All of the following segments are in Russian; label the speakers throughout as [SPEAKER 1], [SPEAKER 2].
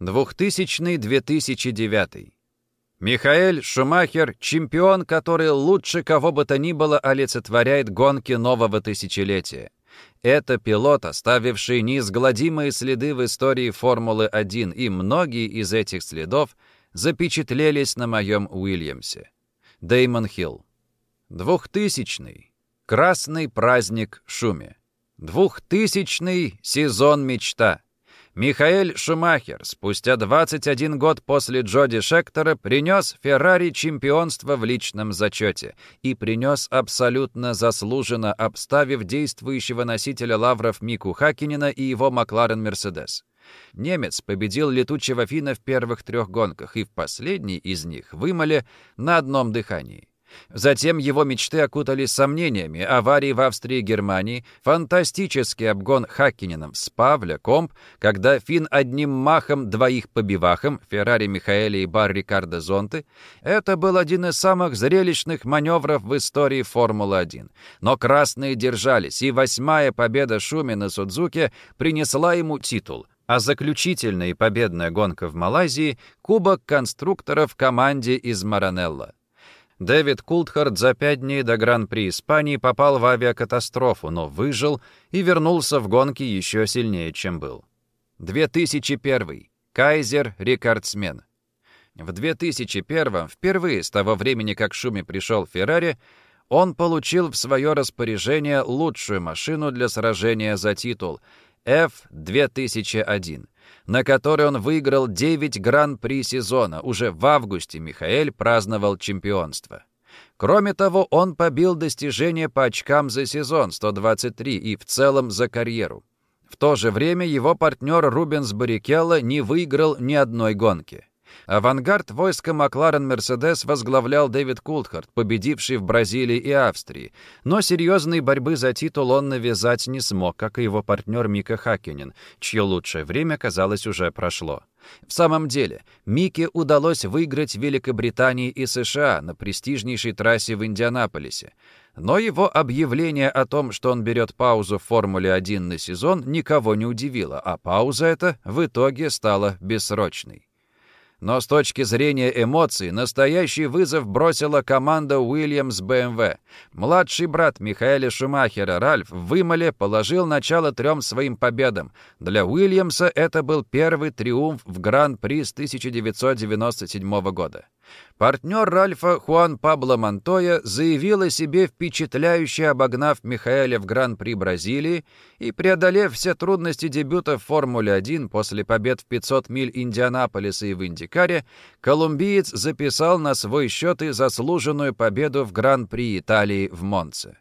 [SPEAKER 1] 2000-2009. Михаэль Шумахер – чемпион, который лучше кого бы то ни было олицетворяет гонки нового тысячелетия. Это пилот, оставивший неизгладимые следы в истории Формулы-1, и многие из этих следов запечатлелись на моем Уильямсе. Деймон Хилл. Двухтысячный. Красный праздник Шуме. Двухтысячный сезон мечта. Михаэль Шумахер спустя 21 год после Джоди Шектора принес Феррари чемпионство в личном зачете и принес абсолютно заслуженно, обставив действующего носителя лавров Мику Хакинина и его Макларен Мерседес. Немец победил летучего Фина в первых трех гонках и в последней из них вымоле на одном дыхании. Затем его мечты окутались сомнениями, аварии в Австрии и Германии, фантастический обгон Хаккиненом с Павля, Комп, когда Фин одним махом двоих побивахом, Феррари Михаэля и Бар Рикардо Зонты, это был один из самых зрелищных маневров в истории Формулы-1. Но красные держались, и восьмая победа Шуми на Судзуке принесла ему титул — а заключительная и победная гонка в Малайзии — Кубок конструкторов команде из Маранелло. Дэвид Култхард за пять дней до Гран-при Испании попал в авиакатастрофу, но выжил и вернулся в гонки еще сильнее, чем был. 2001. Кайзер рекордсмен. В 2001 впервые с того времени, как Шуми пришел в Феррари, он получил в свое распоряжение лучшую машину для сражения за титул — F-2001 на которой он выиграл 9 гран-при сезона. Уже в августе Михаэль праздновал чемпионство. Кроме того, он побил достижение по очкам за сезон 123 и в целом за карьеру. В то же время его партнер Рубенс Баррикелло не выиграл ни одной гонки. Авангард войска Макларен-Мерседес возглавлял Дэвид Култхарт, победивший в Бразилии и Австрии. Но серьезной борьбы за титул он навязать не смог, как и его партнер Мика Хакенин, чье лучшее время, казалось, уже прошло. В самом деле, Мике удалось выиграть Великобритании и США на престижнейшей трассе в Индианаполисе. Но его объявление о том, что он берет паузу в Формуле-1 на сезон, никого не удивило, а пауза эта в итоге стала бессрочной. Но с точки зрения эмоций, настоящий вызов бросила команда Уильямс БМВ. Младший брат Михаэля Шумахера, Ральф, в Вымоле положил начало трем своим победам. Для Уильямса это был первый триумф в Гран-при с 1997 года. Партнер Ральфа Хуан Пабло Монтоя заявил о себе впечатляюще, обогнав Михаэля в Гран-при Бразилии и преодолев все трудности дебюта в Формуле-1 после побед в 500 миль Индианаполиса и в Индикаре, колумбиец записал на свой счет и заслуженную победу в Гран-при Италии в Монце.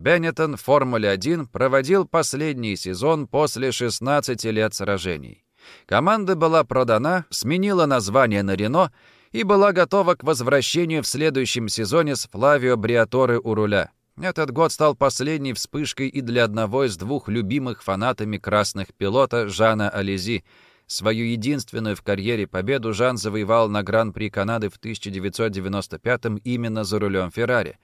[SPEAKER 1] Беннетон в Формуле-1 проводил последний сезон после 16 лет сражений. Команда была продана, сменила название на «Рено» и была готова к возвращению в следующем сезоне с Флавио Бриаторе у руля. Этот год стал последней вспышкой и для одного из двух любимых фанатами красных пилота Жана Ализи. Свою единственную в карьере победу Жан завоевал на Гран-при Канады в 1995-м именно за рулем Феррари,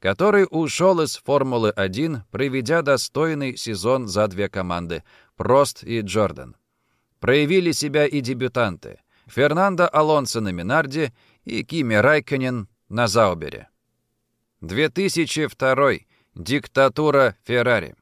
[SPEAKER 1] который ушел из Формулы-1, проведя достойный сезон за две команды — Прост и Джордан. Проявили себя и дебютанты — Фернандо Алонсо на Минарде и Кими Райконен на Заубере. 2002. Диктатура Феррари.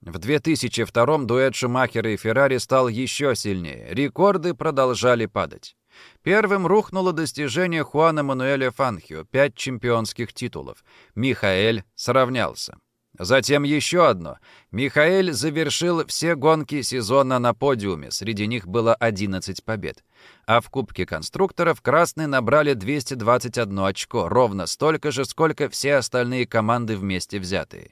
[SPEAKER 1] В 2002 дуэт Шумахера и Феррари стал еще сильнее. Рекорды продолжали падать. Первым рухнуло достижение Хуана Мануэля Фанхио — пять чемпионских титулов. Михаэль сравнялся. Затем еще одно. Михаэль завершил все гонки сезона на подиуме, среди них было 11 побед. А в Кубке конструкторов красные набрали 221 очко, ровно столько же, сколько все остальные команды вместе взятые.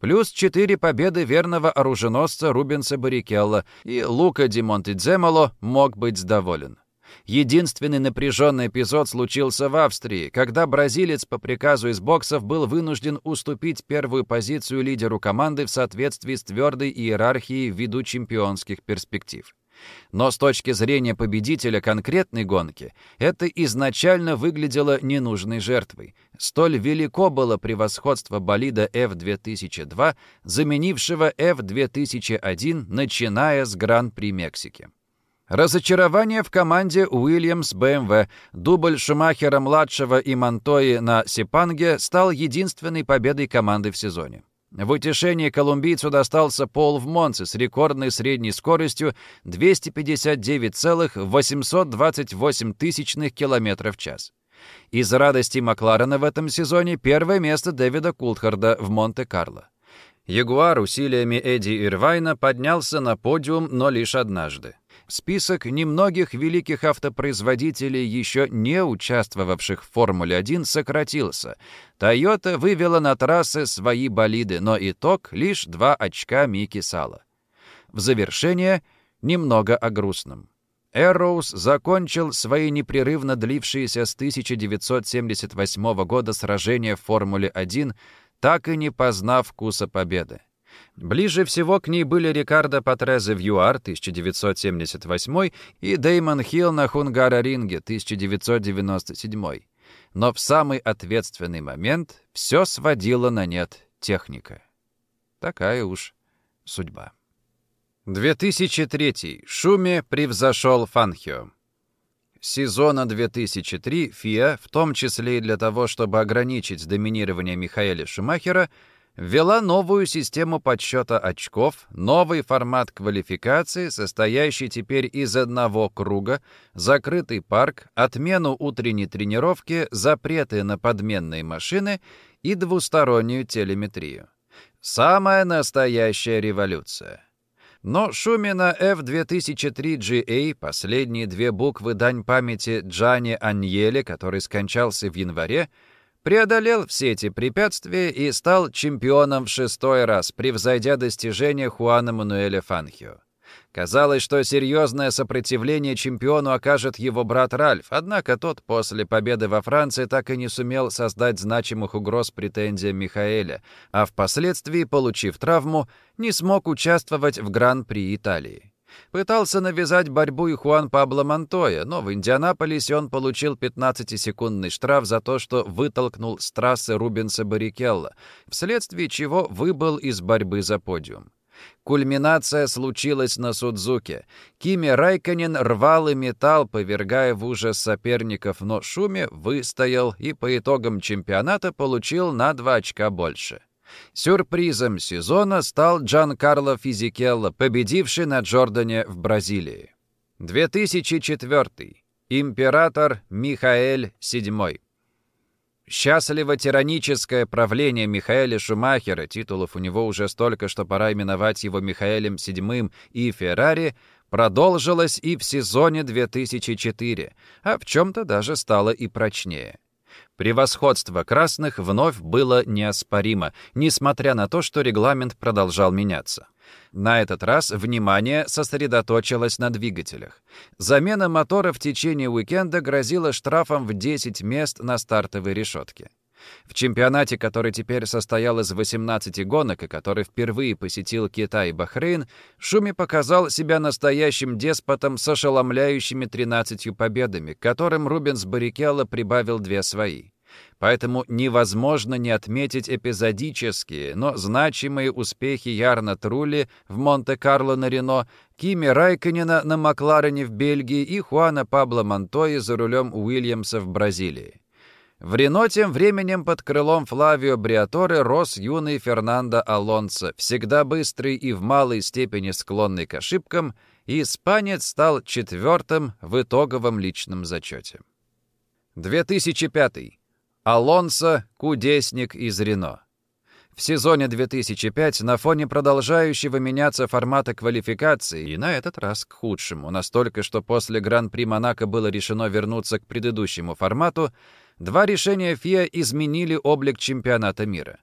[SPEAKER 1] Плюс 4 победы верного оруженосца Рубенса Баррикелла, и Лука Ди Монтидземоло мог быть доволен. Единственный напряженный эпизод случился в Австрии, когда бразилец по приказу из боксов был вынужден уступить первую позицию лидеру команды в соответствии с твердой иерархией ввиду чемпионских перспектив. Но с точки зрения победителя конкретной гонки, это изначально выглядело ненужной жертвой. Столь велико было превосходство болида F2002, заменившего F2001, начиная с Гран-при Мексики. Разочарование в команде Уильямс БМВ. Дубль Шумахера-младшего и Монтои на Сипанге стал единственной победой команды в сезоне. В утешении колумбийцу достался Пол в Монце с рекордной средней скоростью 259,828 тысячных километров в час. Из радости Макларена в этом сезоне первое место Дэвида Култхарда в Монте-Карло. Ягуар усилиями Эдди Ирвайна поднялся на подиум, но лишь однажды. Список немногих великих автопроизводителей, еще не участвовавших в Формуле-1, сократился. Toyota вывела на трассы свои болиды, но итог — лишь два очка Мики Сала. В завершение немного о грустном. Эрроуз закончил свои непрерывно длившиеся с 1978 года сражения в Формуле-1, так и не познав вкуса победы. Ближе всего к ней были Рикардо Патрезе в ЮАР 1978 и Деймон Хилл на Хунгара-ринге 1997. Но в самый ответственный момент все сводило на нет техника. Такая уж судьба. 2003. Шуме превзошел Фанхио. Сезона 2003 ФИА, в том числе и для того, чтобы ограничить доминирование Михаэля Шумахера, ввела новую систему подсчета очков, новый формат квалификации, состоящий теперь из одного круга, закрытый парк, отмену утренней тренировки, запреты на подменные машины и двустороннюю телеметрию. Самая настоящая революция. Но Шумина F2003GA, последние две буквы дань памяти Джани Аньеле, который скончался в январе, преодолел все эти препятствия и стал чемпионом в шестой раз, превзойдя достижения Хуана Мануэля Фанхио. Казалось, что серьезное сопротивление чемпиону окажет его брат Ральф, однако тот после победы во Франции так и не сумел создать значимых угроз претензиям Михаэля, а впоследствии, получив травму, не смог участвовать в Гран-при Италии. Пытался навязать борьбу и Хуан Пабло Монтоя, но в Индианаполисе он получил 15-секундный штраф за то, что вытолкнул с трассы Рубенса Баррикелла, вследствие чего выбыл из борьбы за подиум. Кульминация случилась на Судзуке. Кими Райконен рвал и металл, повергая в ужас соперников, но Шуме выстоял и по итогам чемпионата получил на два очка больше. Сюрпризом сезона стал Джан Карло Физикелло, победивший на Джордане в Бразилии. 2004. Император Михаэль VII. Счастливо тираническое правление Михаэля Шумахера, титулов у него уже столько, что пора именовать его Михаэлем VII и Феррари, продолжилось и в сезоне 2004, а в чем-то даже стало и прочнее. Превосходство красных вновь было неоспоримо, несмотря на то, что регламент продолжал меняться. На этот раз внимание сосредоточилось на двигателях. Замена мотора в течение уикенда грозила штрафом в 10 мест на стартовой решетке. В чемпионате, который теперь состоял из 18 гонок и который впервые посетил Китай и Бахрейн, Шуми показал себя настоящим деспотом с ошеломляющими 13 победами, которым Рубенс Баррикелло прибавил две свои. Поэтому невозможно не отметить эпизодические, но значимые успехи Ярна Трули в Монте-Карло на Рено, Кими Райконена на Макларене в Бельгии и Хуана Пабло Монтои за рулем Уильямса в Бразилии. В Рено тем временем под крылом Флавио Бриаторе рос юный Фернандо Алонсо, всегда быстрый и в малой степени склонный к ошибкам, и испанец стал четвертым в итоговом личном зачете. 2005. Алонсо — кудесник из Рено. В сезоне 2005 на фоне продолжающего меняться формата квалификации, и на этот раз к худшему, настолько, что после Гран-при Монако было решено вернуться к предыдущему формату, два решения ФИА изменили облик чемпионата мира.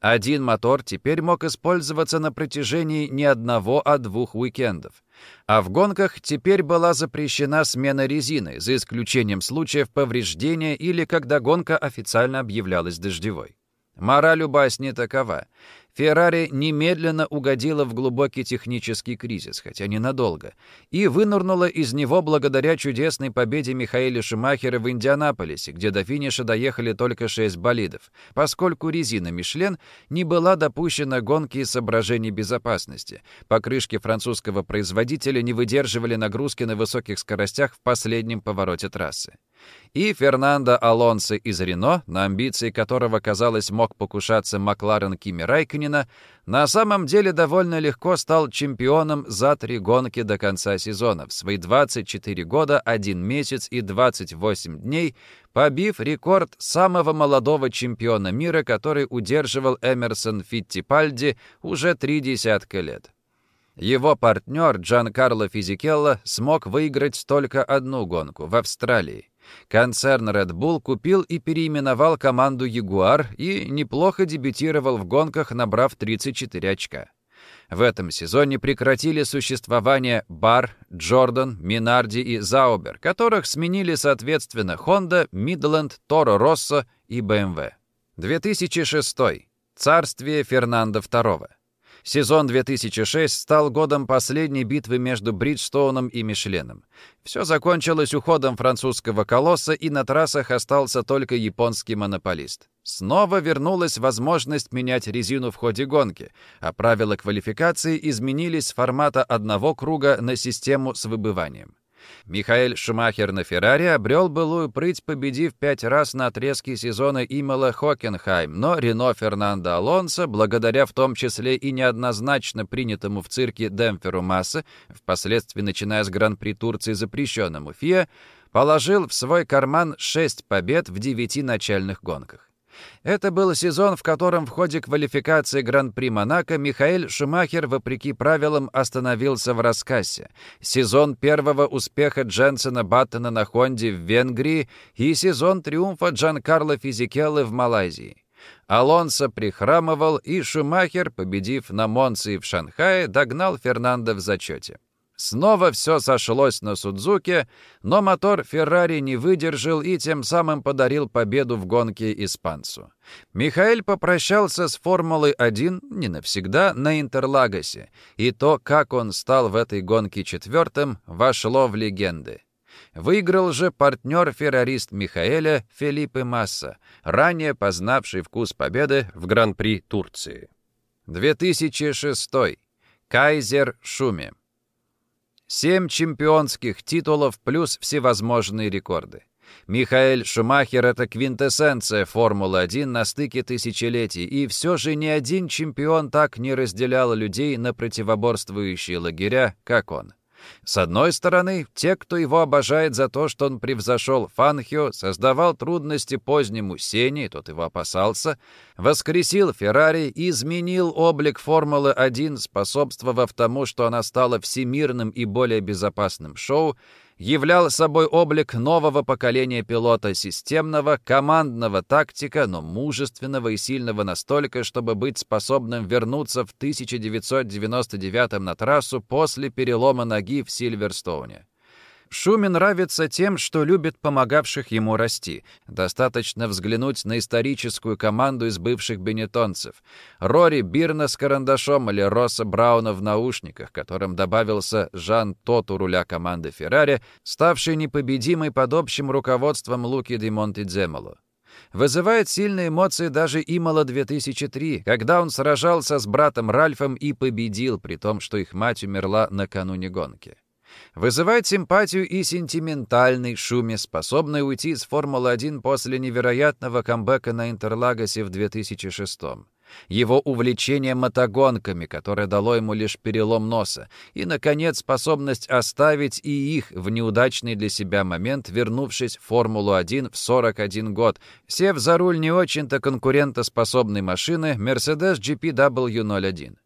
[SPEAKER 1] Один мотор теперь мог использоваться на протяжении не одного, а двух уикендов. А в гонках теперь была запрещена смена резины, за исключением случаев повреждения или когда гонка официально объявлялась дождевой. Мораль у басни такова. Феррари немедленно угодила в глубокий технический кризис, хотя ненадолго, и вынырнула из него благодаря чудесной победе Михаэля Шумахера в Индианаполисе, где до финиша доехали только шесть болидов, поскольку резина «Мишлен» не была допущена гонки из соображений безопасности. Покрышки французского производителя не выдерживали нагрузки на высоких скоростях в последнем повороте трассы и Фернандо Алонсо из Рено, на амбиции которого, казалось, мог покушаться Макларен Кими Райкнина, на самом деле довольно легко стал чемпионом за три гонки до конца сезона, в свои 24 года, 1 месяц и 28 дней, побив рекорд самого молодого чемпиона мира, который удерживал Эмерсон Фиттипальди уже три десятка лет. Его партнер Джан Карло Физикелло смог выиграть только одну гонку в Австралии. Концерн Red Bull купил и переименовал команду Jaguar и неплохо дебютировал в гонках, набрав 34 очка. В этом сезоне прекратили существование Бар, Джордан, Минарди и Заубер, которых сменили соответственно Honda, Midland, Toro Rosso и BMW. 2006. Царствие Фернандо II. Сезон 2006 стал годом последней битвы между Бриджстоуном и Мишленом. Все закончилось уходом французского колосса, и на трассах остался только японский монополист. Снова вернулась возможность менять резину в ходе гонки, а правила квалификации изменились с формата одного круга на систему с выбыванием. Михаэль Шумахер на Феррари обрел былую прыть, победив пять раз на отрезке сезона Имела Хокенхайм, но Рено Фернандо Алонсо, благодаря в том числе и неоднозначно принятому в цирке демпферу массы, впоследствии начиная с Гран-при Турции запрещенному ФИА, положил в свой карман шесть побед в девяти начальных гонках. Это был сезон, в котором в ходе квалификации Гран-при Монако Михаэль Шумахер, вопреки правилам, остановился в раскассе. Сезон первого успеха Дженсена Баттона на Хонде в Венгрии и сезон триумфа Джан-Карло Физикеллы в Малайзии. Алонсо прихрамывал, и Шумахер, победив на Монце и в Шанхае, догнал Фернандо в зачете. Снова все сошлось на Судзуке, но мотор Феррари не выдержал и тем самым подарил победу в гонке испанцу. Михаэль попрощался с Формулой-1 не навсегда на Интерлагосе, и то, как он стал в этой гонке четвертым, вошло в легенды. Выиграл же партнер-феррорист Михаэля Филиппе Масса, ранее познавший вкус победы в Гран-при Турции. 2006. Кайзер Шуми. Семь чемпионских титулов плюс всевозможные рекорды. Михаэль Шумахер — это квинтэссенция Формулы-1 на стыке тысячелетий, и все же ни один чемпион так не разделял людей на противоборствующие лагеря, как он. С одной стороны, те, кто его обожает за то, что он превзошел Фанхио, создавал трудности позднему Сене, тот его опасался, воскресил Феррари и изменил облик Формулы-1, способствовав тому, что она стала всемирным и более безопасным шоу, являл собой облик нового поколения пилота системного, командного тактика, но мужественного и сильного настолько, чтобы быть способным вернуться в 1999 на трассу после перелома ноги в Сильверстоуне. Шуме нравится тем, что любит помогавших ему расти. Достаточно взглянуть на историческую команду из бывших бенетонцев. Рори Бирна с карандашом или Росса Брауна в наушниках, которым добавился Жан Тот у руля команды Феррари, ставший непобедимой под общим руководством Луки Ди Монтидземоло. Вызывает сильные эмоции даже Имала 2003, когда он сражался с братом Ральфом и победил, при том, что их мать умерла накануне гонки. Вызывает симпатию и сентиментальный шуме, способный уйти из Формулы-1 после невероятного камбэка на Интерлагосе в 2006 -м. Его увлечение мотогонками, которое дало ему лишь перелом носа, и, наконец, способность оставить и их в неудачный для себя момент, вернувшись в Формулу-1 в 41 год, сев за руль не очень-то конкурентоспособной машины Mercedes GPW01.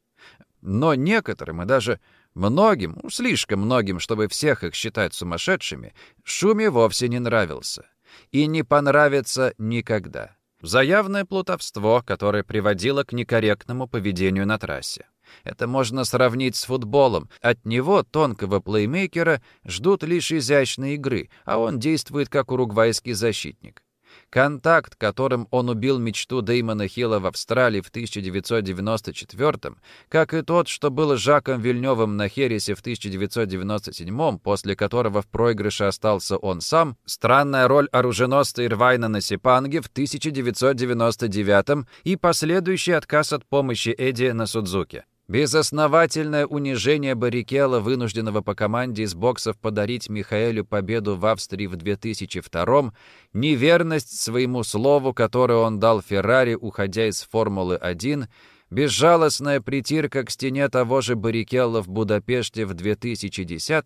[SPEAKER 1] Но некоторым и даже Многим, слишком многим, чтобы всех их считать сумасшедшими, Шуме вовсе не нравился. И не понравится никогда. Заявное плутовство, которое приводило к некорректному поведению на трассе. Это можно сравнить с футболом. От него, тонкого плеймейкера, ждут лишь изящной игры, а он действует как уругвайский защитник. Контакт, которым он убил мечту Дэймона Хилла в Австралии в 1994 как и тот, что был Жаком Вильнёвым на Хересе в 1997 после которого в проигрыше остался он сам, странная роль оруженосца Ирвайна на Сипанге в 1999 и последующий отказ от помощи Эдди на Судзуке. Безосновательное унижение Баррикелла, вынужденного по команде из боксов подарить Михаэлю победу в Австрии в 2002 неверность своему слову, которое он дал Феррари, уходя из Формулы-1, безжалостная притирка к стене того же Баррикелла в Будапеште в 2010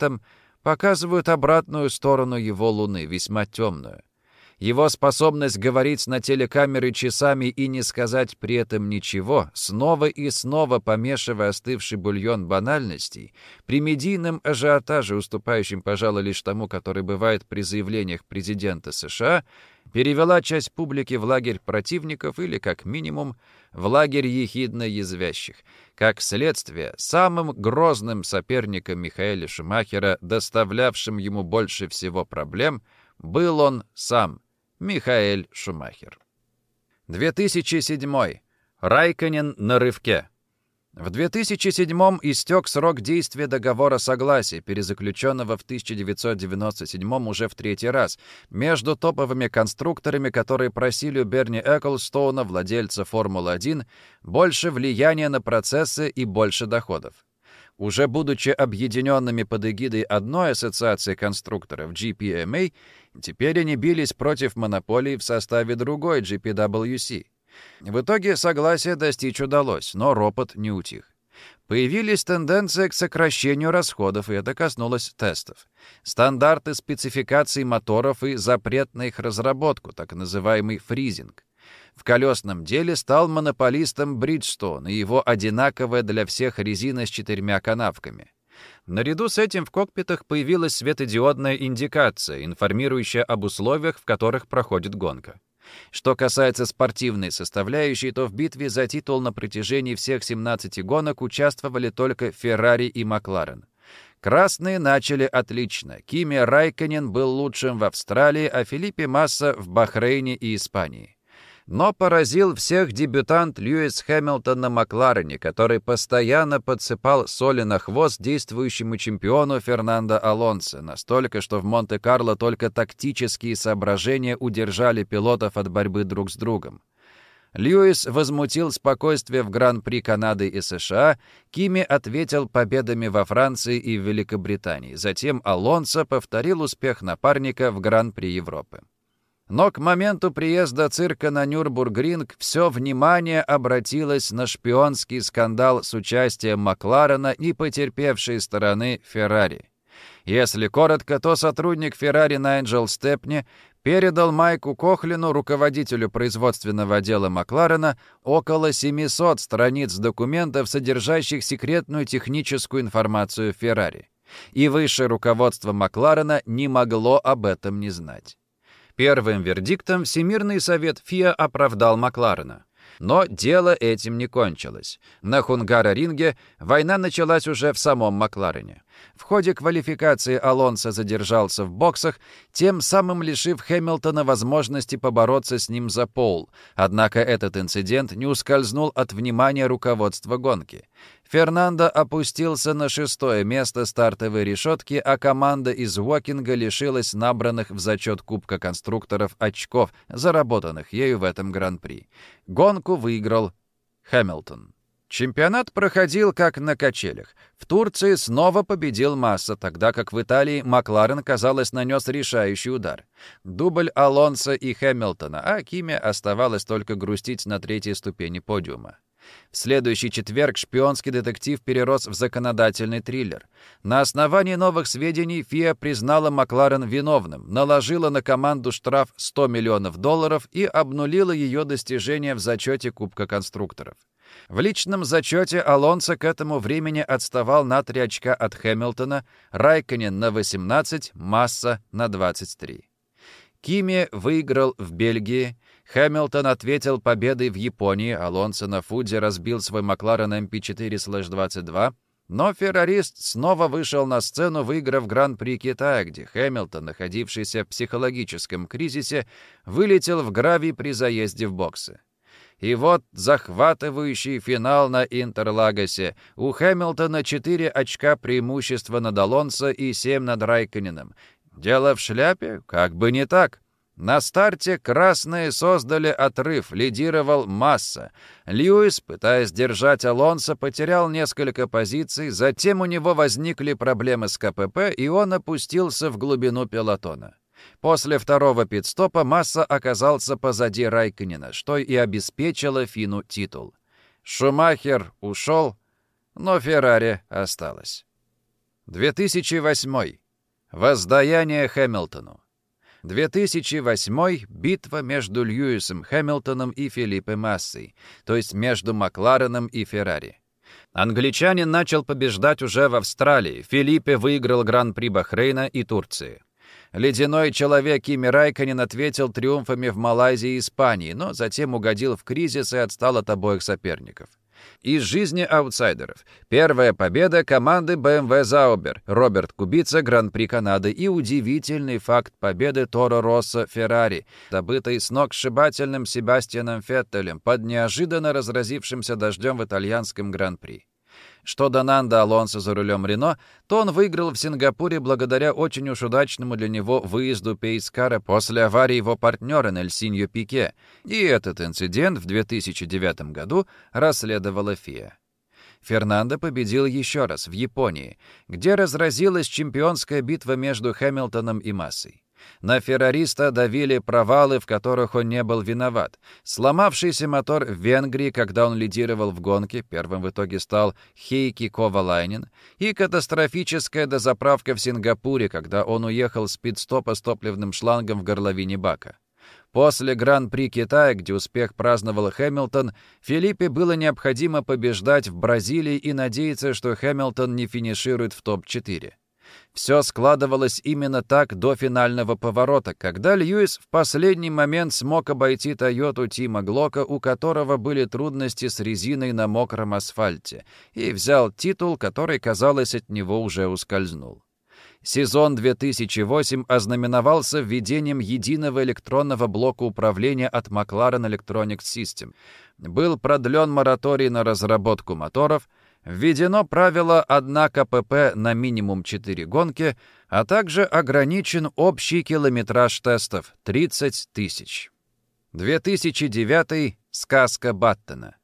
[SPEAKER 1] показывают обратную сторону его луны, весьма темную. Его способность говорить на телекамеры часами и не сказать при этом ничего, снова и снова помешивая остывший бульон банальностей, при медийном ажиотаже, уступающем, пожалуй, лишь тому, который бывает при заявлениях президента США, перевела часть публики в лагерь противников или, как минимум, в лагерь ехидно язвящих. Как следствие, самым грозным соперником Михаэля Шумахера, доставлявшим ему больше всего проблем, был он сам – Михаэль Шумахер. 2007. Райконен на рывке. В 2007 истек срок действия договора согласия, перезаключенного в 1997 уже в третий раз, между топовыми конструкторами, которые просили у Берни Эклстоуна, владельца Формулы-1, больше влияния на процессы и больше доходов. Уже будучи объединенными под эгидой одной ассоциации конструкторов GPMA, теперь они бились против монополии в составе другой GPWC. В итоге согласия достичь удалось, но ропот не утих. Появились тенденции к сокращению расходов, и это коснулось тестов. Стандарты спецификаций моторов и запрет на их разработку, так называемый фризинг. В колесном деле стал монополистом Бриджстон и его одинаковая для всех резина с четырьмя канавками. Наряду с этим в кокпитах появилась светодиодная индикация, информирующая об условиях, в которых проходит гонка. Что касается спортивной составляющей, то в битве за титул на протяжении всех 17 гонок участвовали только Феррари и Макларен. Красные начали отлично. Кими Райконен был лучшим в Австралии, а Филиппе Масса в Бахрейне и Испании. Но поразил всех дебютант Льюис Хэмилтон на Макларене, который постоянно подсыпал соли на хвост действующему чемпиону Фернандо Алонсо, настолько, что в Монте-Карло только тактические соображения удержали пилотов от борьбы друг с другом. Льюис возмутил спокойствие в Гран-при Канады и США, Кими ответил победами во Франции и Великобритании. Затем Алонсо повторил успех напарника в Гран-при Европы. Но к моменту приезда цирка на Нюрбургринг все внимание обратилось на шпионский скандал с участием Макларена и потерпевшей стороны Феррари. Если коротко, то сотрудник Феррари Найджел Степни передал Майку Кохлину, руководителю производственного отдела Макларена, около 700 страниц документов, содержащих секретную техническую информацию Феррари. И высшее руководство Макларена не могло об этом не знать. Первым вердиктом Всемирный совет ФИА оправдал Макларена. Но дело этим не кончилось. На Хунгара-ринге война началась уже в самом Макларене. В ходе квалификации Алонсо задержался в боксах, тем самым лишив Хэмилтона возможности побороться с ним за пол. Однако этот инцидент не ускользнул от внимания руководства гонки. Фернандо опустился на шестое место стартовой решетки, а команда из Уокинга лишилась набранных в зачет Кубка конструкторов очков, заработанных ею в этом гран-при. Гонку выиграл Хэмилтон. Чемпионат проходил как на качелях. В Турции снова победил Масса, тогда как в Италии Макларен, казалось, нанес решающий удар. Дубль Алонса и Хэмилтона, а Киме оставалось только грустить на третьей ступени подиума. В следующий четверг шпионский детектив перерос в законодательный триллер. На основании новых сведений ФИА признала Макларен виновным, наложила на команду штраф 100 миллионов долларов и обнулила ее достижения в зачете Кубка конструкторов. В личном зачете Алонсо к этому времени отставал на 3 очка от Хэмилтона, Райконен на 18, Масса на 23. Кими выиграл в Бельгии, Хэмилтон ответил победой в Японии, Алонсо на Фуде разбил свой Макларен MP4-22, Но феррорист снова вышел на сцену, выиграв Гран-при Китая, где Хэмилтон, находившийся в психологическом кризисе, вылетел в гравий при заезде в боксы. И вот захватывающий финал на Интерлагосе. У Хэмилтона 4 очка преимущества над Алонсо и 7 над Райконеном. Дело в шляпе? Как бы не так. На старте красные создали отрыв, лидировал Масса. Льюис, пытаясь держать Алонсо, потерял несколько позиций, затем у него возникли проблемы с КПП, и он опустился в глубину пелотона. После второго пит-стопа Масса оказался позади Райконина, что и обеспечило Фину титул. Шумахер ушел, но Феррари осталось. 2008. Воздаяние Хэмилтону. 2008 — битва между Льюисом Хэмилтоном и Филиппе Массой, то есть между Маклареном и Феррари. Англичанин начал побеждать уже в Австралии, Филиппе выиграл Гран-при Бахрейна и Турции. Ледяной человек Кими Райконен ответил триумфами в Малайзии и Испании, но затем угодил в кризис и отстал от обоих соперников. Из жизни аутсайдеров. Первая победа команды BMW Zauber, Роберт Кубица, Гран-при Канады и удивительный факт победы Торо Росса Феррари, добытой с ног сшибательным Себастьяном Феттелем под неожиданно разразившимся дождем в итальянском Гран-при. Что до Нанда Алонсо за рулем Рено, то он выиграл в Сингапуре благодаря очень уж удачному для него выезду Пейскара после аварии его партнера Нельсиньо Пике, и этот инцидент в 2009 году расследовала ФИА. Фернандо победил еще раз в Японии, где разразилась чемпионская битва между Хэмилтоном и Массой. На феррориста давили провалы, в которых он не был виноват. Сломавшийся мотор в Венгрии, когда он лидировал в гонке, первым в итоге стал Хейки Ковалайнин, и катастрофическая дозаправка в Сингапуре, когда он уехал с пит-стопа с топливным шлангом в горловине бака. После Гран-при Китая, где успех праздновал Хэмилтон, Филиппе было необходимо побеждать в Бразилии и надеяться, что Хэмилтон не финиширует в топ-4. Все складывалось именно так до финального поворота, когда Льюис в последний момент смог обойти Тойоту Тима Глока, у которого были трудности с резиной на мокром асфальте, и взял титул, который, казалось, от него уже ускользнул. Сезон 2008 ознаменовался введением единого электронного блока управления от McLaren Electronic System. Был продлен мораторий на разработку моторов — Введено правило «одна КПП на минимум 4 гонки», а также ограничен общий километраж тестов — 30 тысяч. 2009. Сказка Баттона.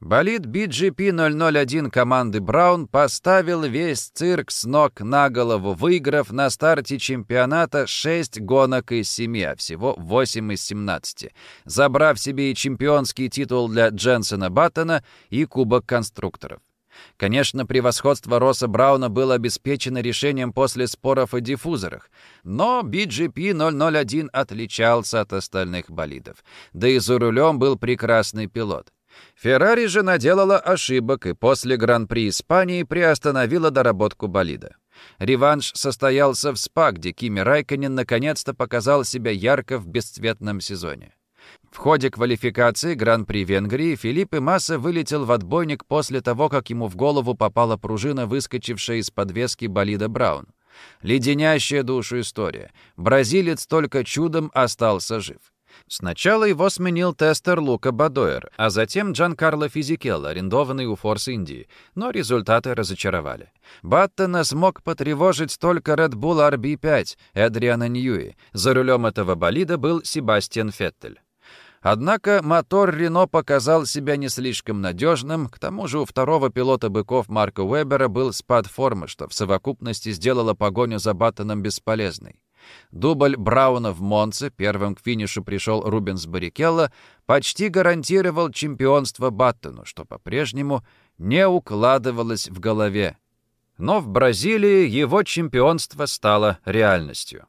[SPEAKER 1] Болид BGP-001 команды Браун поставил весь цирк с ног на голову, выиграв на старте чемпионата 6 гонок из 7, а всего 8 из 17, забрав себе и чемпионский титул для Дженсона Баттона и Кубок конструкторов. Конечно, превосходство Росса Брауна было обеспечено решением после споров о диффузорах, но BGP-001 отличался от остальных болидов. Да и за рулем был прекрасный пилот. Феррари же наделала ошибок и после Гран-при Испании приостановила доработку болида. Реванш состоялся в СПА, где Кими Райконен наконец-то показал себя ярко в бесцветном сезоне. В ходе квалификации Гран-при Венгрии Филиппе Масса вылетел в отбойник после того, как ему в голову попала пружина, выскочившая из подвески болида Браун. Леденящая душу история. Бразилец только чудом остался жив. Сначала его сменил тестер Лука Бадоер, а затем Джан Карло Физикелло, арендованный у Форс Индии, но результаты разочаровали. Баттона смог потревожить только Red Bull RB5 Эдриана Ньюи. За рулем этого болида был Себастьян Феттель. Однако мотор Рено показал себя не слишком надежным, к тому же у второго пилота быков Марка Уэбера был спад формы, что в совокупности сделало погоню за Баттоном бесполезной. Дубль Брауна в Монце, первым к финишу пришел Рубенс Баррикелло, почти гарантировал чемпионство Баттону, что по-прежнему не укладывалось в голове. Но в Бразилии его чемпионство стало реальностью.